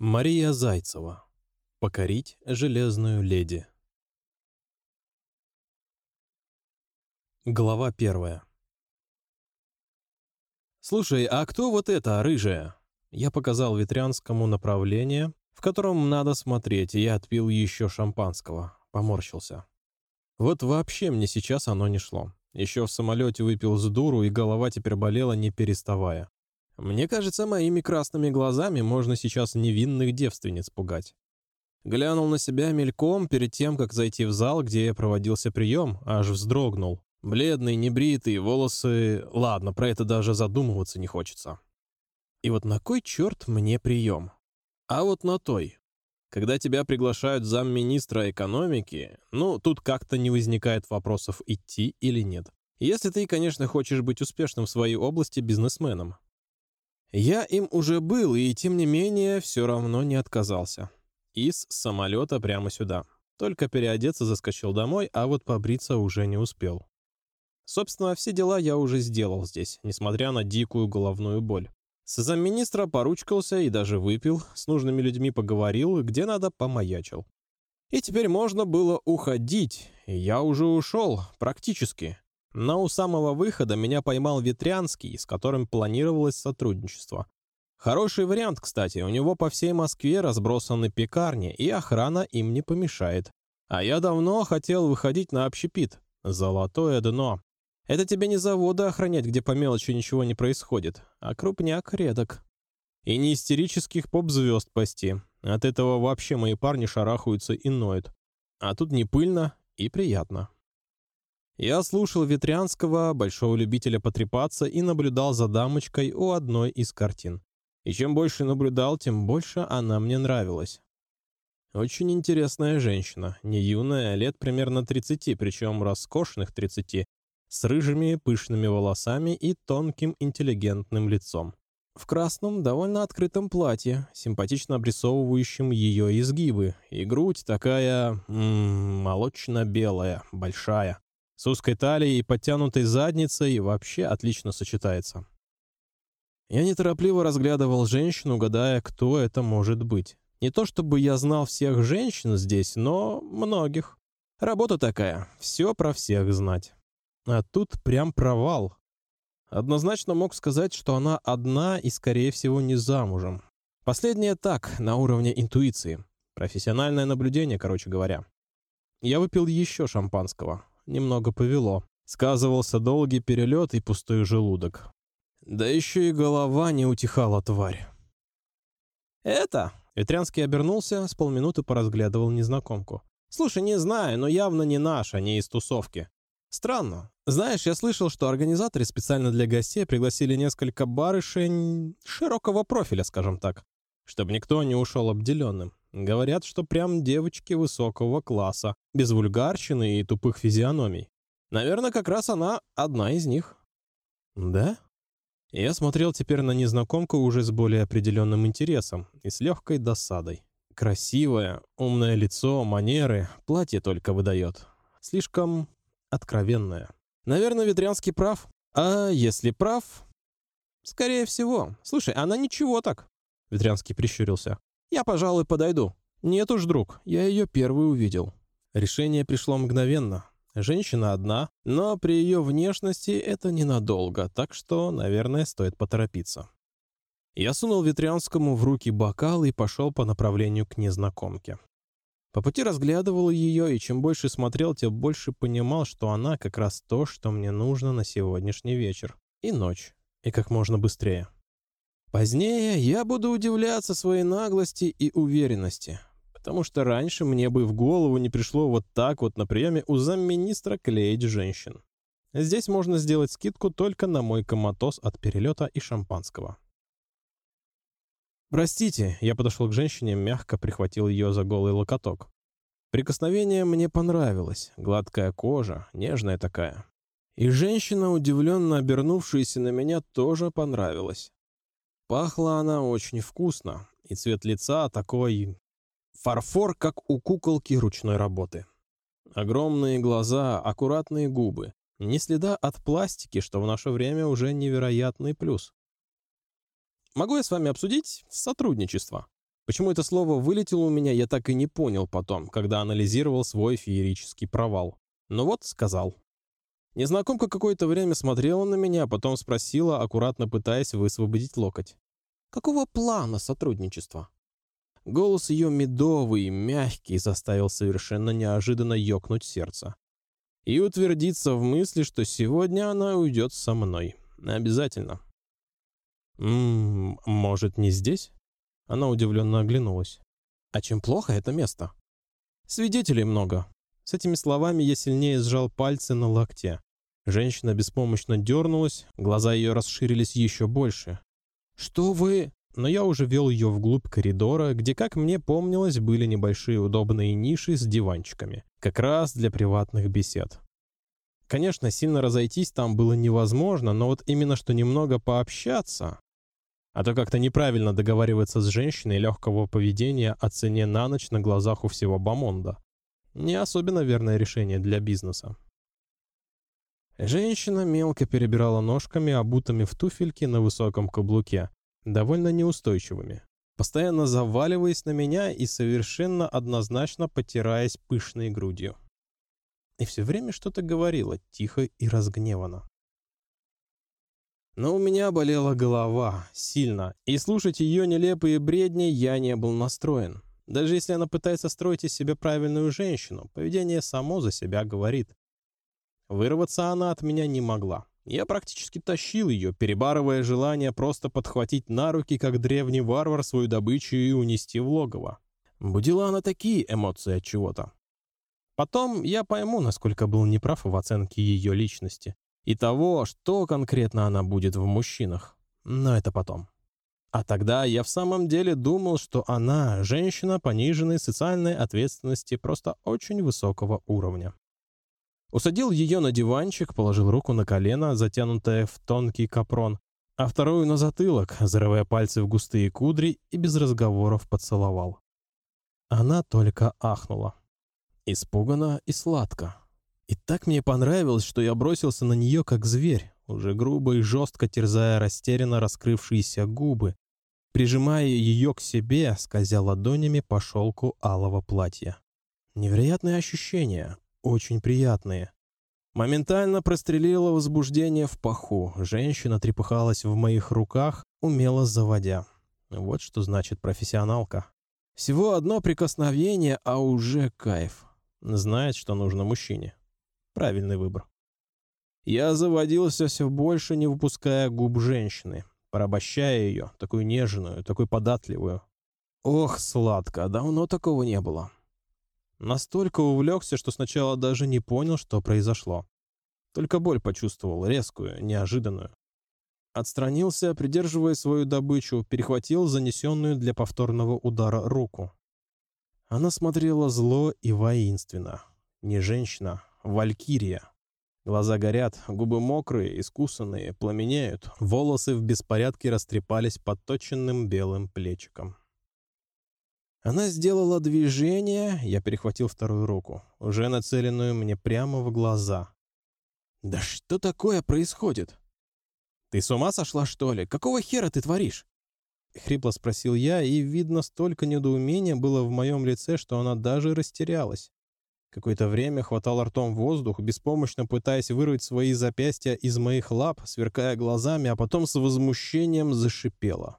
Мария Зайцева. Покорить железную леди. Глава первая. «Слушай, а кто вот эта рыжая?» Я показал Ветрянскому направление, в котором надо смотреть, и я отпил еще шампанского. Поморщился. Вот вообще мне сейчас оно не шло. Еще в самолете выпил с дуру, и голова теперь болела, не переставая. Мне кажется, моими красными глазами можно сейчас невинных девственниц пугать. Глянул на себя мельком перед тем, как зайти в зал, где проводился прием, аж вздрогнул. Бледный, небритый, волосы... Ладно, про это даже задумываться не хочется. И вот на кой черт мне прием? А вот на той. Когда тебя приглашают замминистра экономики, ну, тут как-то не возникает вопросов, идти или нет. Если ты, конечно, хочешь быть успешным в своей области бизнесменом. Я им уже был, и тем не менее все равно не отказался. Из самолета прямо сюда. Только переодеться заскочил домой, а вот побриться уже не успел. Собственно, все дела я уже сделал здесь, несмотря на дикую головную боль. С замминистра поручкался и даже выпил, с нужными людьми поговорил, где надо помаячил. И теперь можно было уходить, я уже ушел, практически. Но у самого выхода меня поймал Ветрянский, с которым планировалось сотрудничество. Хороший вариант, кстати, у него по всей Москве разбросаны пекарни, и охрана им не помешает. А я давно хотел выходить на общепит. Золотое дно. Это тебе не заводы охранять, где по мелочи ничего не происходит, а крупняк редок. И не истерических поп-звезд пасти. От этого вообще мои парни шарахаются и ноют. А тут не пыльно и приятно. Я слушал Ветрянского, большого любителя потрепаться, и наблюдал за дамочкой у одной из картин. И чем больше наблюдал, тем больше она мне нравилась. Очень интересная женщина, не юная, лет примерно 30, причем роскошных 30, с рыжими пышными волосами и тонким интеллигентным лицом. В красном, довольно открытом платье, симпатично обрисовывающем ее изгибы, и грудь такая... молочно-белая, большая с узкой талией и подтянутой задницей вообще отлично сочетается. Я неторопливо разглядывал женщину, гадая, кто это может быть. Не то чтобы я знал всех женщин здесь, но многих. Работа такая, все про всех знать. А тут прям провал. Однозначно мог сказать, что она одна и, скорее всего, не замужем. Последнее так, на уровне интуиции. Профессиональное наблюдение, короче говоря. Я выпил еще шампанского немного повело. Сказывался долгий перелет и пустой желудок. Да еще и голова не утихала, тварь. «Это?» Ветрянский обернулся, с полминуты поразглядывал незнакомку. «Слушай, не знаю, но явно не наша, не из тусовки. Странно. Знаешь, я слышал, что организаторы специально для гостей пригласили несколько барышень широкого профиля, скажем так, чтобы никто не ушел обделенным. Говорят, что прям девочки высокого класса, без вульгарщины и тупых физиономий. Наверное, как раз она одна из них. Да? Я смотрел теперь на незнакомку уже с более определенным интересом и с легкой досадой. Красивое, умное лицо, манеры, платье только выдает. Слишком откровенное. Наверное, Ветрянский прав. А если прав? Скорее всего. Слушай, она ничего так. Ветрянский прищурился. «Я, пожалуй, подойду». «Нет уж, друг, я ее первый увидел». Решение пришло мгновенно. Женщина одна, но при ее внешности это ненадолго, так что, наверное, стоит поторопиться. Я сунул Ветрянскому в руки бокал и пошел по направлению к незнакомке. По пути разглядывал ее, и чем больше смотрел, тем больше понимал, что она как раз то, что мне нужно на сегодняшний вечер. И ночь. И как можно быстрее. Позднее я буду удивляться своей наглости и уверенности, потому что раньше мне бы в голову не пришло вот так вот на приеме у замминистра клеить женщин. Здесь можно сделать скидку только на мой коматоз от перелета и шампанского. «Простите», — я подошел к женщине, мягко прихватил ее за голый локоток. Прикосновение мне понравилось, гладкая кожа, нежная такая. И женщина, удивленно обернувшаяся на меня, тоже понравилась. Пахла она очень вкусно, и цвет лица такой... Фарфор, как у куколки ручной работы. Огромные глаза, аккуратные губы. Не следа от пластики, что в наше время уже невероятный плюс. Могу я с вами обсудить сотрудничество? Почему это слово вылетело у меня, я так и не понял потом, когда анализировал свой феерический провал. Но вот сказал. Незнакомка какое-то время смотрела на меня, а потом спросила, аккуратно пытаясь высвободить локоть. «Какого плана сотрудничества?» Голос ее медовый и мягкий заставил совершенно неожиданно ёкнуть сердце. И утвердиться в мысли, что сегодня она уйдет со мной. Обязательно. «Ммм, может, не здесь?» Она удивленно оглянулась. «А чем плохо это место?» «Свидетелей много». С этими словами я сильнее сжал пальцы на локте. Женщина беспомощно дернулась, глаза ее расширились еще больше. «Что вы...» Но я уже вел ее вглубь коридора, где, как мне помнилось, были небольшие удобные ниши с диванчиками. Как раз для приватных бесед. Конечно, сильно разойтись там было невозможно, но вот именно что немного пообщаться... А то как-то неправильно договариваться с женщиной легкого поведения о цене на ночь на глазах у всего Бамонда. Не особенно верное решение для бизнеса. Женщина мелко перебирала ножками, обутыми в туфельки на высоком каблуке, довольно неустойчивыми, постоянно заваливаясь на меня и совершенно однозначно потираясь пышной грудью. И все время что-то говорила, тихо и разгневанно. Но у меня болела голова, сильно, и слушать ее нелепые бредни я не был настроен. Даже если она пытается строить из себя правильную женщину, поведение само за себя говорит. Вырваться она от меня не могла. Я практически тащил ее, перебарывая желание просто подхватить на руки, как древний варвар, свою добычу и унести в логово. Будила она такие эмоции от чего-то. Потом я пойму, насколько был неправ в оценке ее личности и того, что конкретно она будет в мужчинах. Но это потом. А тогда я в самом деле думал, что она женщина пониженной социальной ответственности просто очень высокого уровня. Усадил ее на диванчик, положил руку на колено, затянутое в тонкий капрон, а вторую на затылок, зарывая пальцы в густые кудри и без разговоров поцеловал. Она только ахнула. Испуганно и сладко. И так мне понравилось, что я бросился на нее как зверь, уже грубо и жестко терзая растерянно раскрывшиеся губы, прижимая ее к себе, скользя ладонями по шелку алого платья. Невероятные ощущения, очень приятные. Моментально прострелило возбуждение в паху. Женщина трепыхалась в моих руках, умело заводя. Вот что значит профессионалка. Всего одно прикосновение, а уже кайф. Знает, что нужно мужчине. Правильный выбор. Я заводился все больше, не выпуская губ женщины, порабощая ее, такую нежную, такую податливую. Ох, сладко, давно такого не было. Настолько увлекся, что сначала даже не понял, что произошло. Только боль почувствовал, резкую, неожиданную. Отстранился, придерживая свою добычу, перехватил занесенную для повторного удара руку. Она смотрела зло и воинственно. Не женщина, Валькирия. Глаза горят, губы мокрые, искусанные, пламенеют. Волосы в беспорядке растрепались под точенным белым плечиком. Она сделала движение, я перехватил вторую руку, уже нацеленную мне прямо в глаза. «Да что такое происходит?» «Ты с ума сошла, что ли? Какого хера ты творишь?» Хрипло спросил я, и, видно, столько недоумения было в моем лице, что она даже растерялась. Какое-то время хватал ртом воздух, беспомощно пытаясь вырвать свои запястья из моих лап, сверкая глазами, а потом с возмущением зашипела.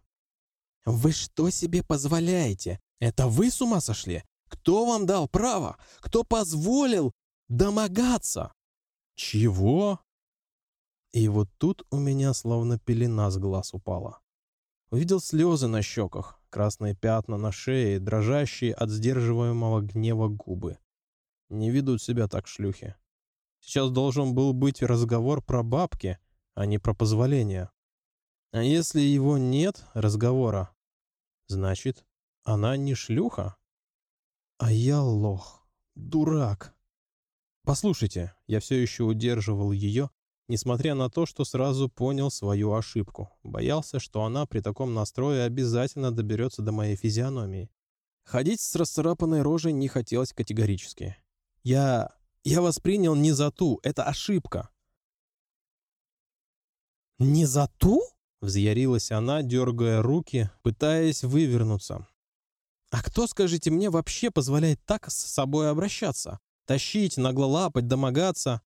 «Вы что себе позволяете? Это вы с ума сошли? Кто вам дал право? Кто позволил домогаться?» «Чего?» И вот тут у меня словно пелена с глаз упала. Увидел слезы на щеках, красные пятна на шее, дрожащие от сдерживаемого гнева губы. Не ведут себя так шлюхи. Сейчас должен был быть разговор про бабки, а не про позволение. А если его нет, разговора, значит, она не шлюха? А я лох, дурак. Послушайте, я все еще удерживал ее, несмотря на то, что сразу понял свою ошибку. Боялся, что она при таком настрое обязательно доберется до моей физиономии. Ходить с расцарапанной рожей не хотелось категорически. Я... я воспринял не за ту, это ошибка. «Не за ту?» — взъярилась она, дергая руки, пытаясь вывернуться. А кто, скажите мне, вообще позволяет так с собой обращаться? Тащить, нагло лапать, домогаться?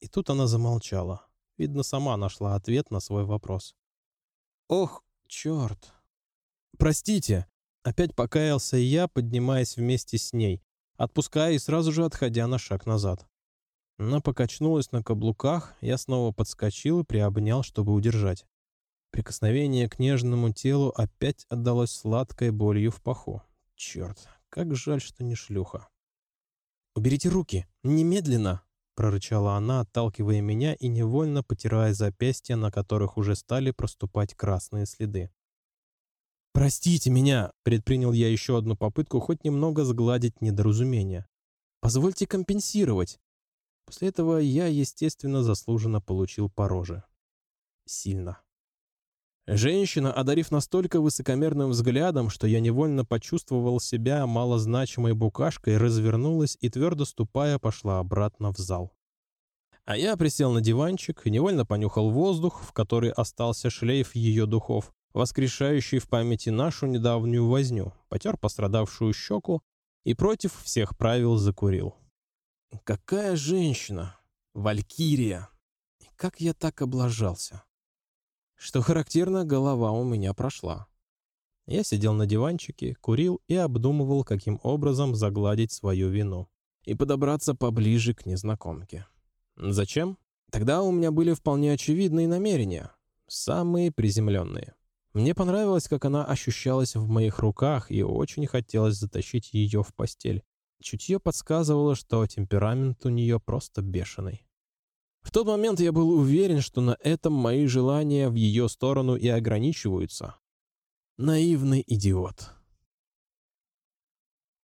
И тут она замолчала. Видно, сама нашла ответ на свой вопрос. «Ох, черт!» «Простите!» Опять покаялся я, поднимаясь вместе с ней, отпуская и сразу же отходя на шаг назад. Она покачнулась на каблуках, я снова подскочил и приобнял, чтобы удержать. Прикосновение к нежному телу опять отдалось сладкой болью в паху. Черт, как жаль, что не шлюха. «Уберите руки! Немедленно!» — прорычала она, отталкивая меня и невольно потирая запястья, на которых уже стали проступать красные следы. «Простите меня!» — предпринял я еще одну попытку хоть немного сгладить недоразумение. «Позвольте компенсировать!» После этого я, естественно, заслуженно получил по роже. Сильно. Женщина, одарив настолько высокомерным взглядом, что я невольно почувствовал себя малозначимой букашкой, развернулась и, твердо ступая, пошла обратно в зал. А я присел на диванчик невольно понюхал воздух, в который остался шлейф ее духов, воскрешающий в памяти нашу недавнюю возню, потер пострадавшую щеку и против всех правил закурил. Какая женщина! Валькирия! И как я так облажался? Что характерно, голова у меня прошла. Я сидел на диванчике, курил и обдумывал, каким образом загладить свою вину и подобраться поближе к незнакомке. Зачем? Тогда у меня были вполне очевидные намерения, самые приземленные. Мне понравилось, как она ощущалась в моих руках, и очень хотелось затащить ее в постель. Чутье подсказывало, что темперамент у нее просто бешеный. В тот момент я был уверен, что на этом мои желания в ее сторону и ограничиваются. Наивный идиот.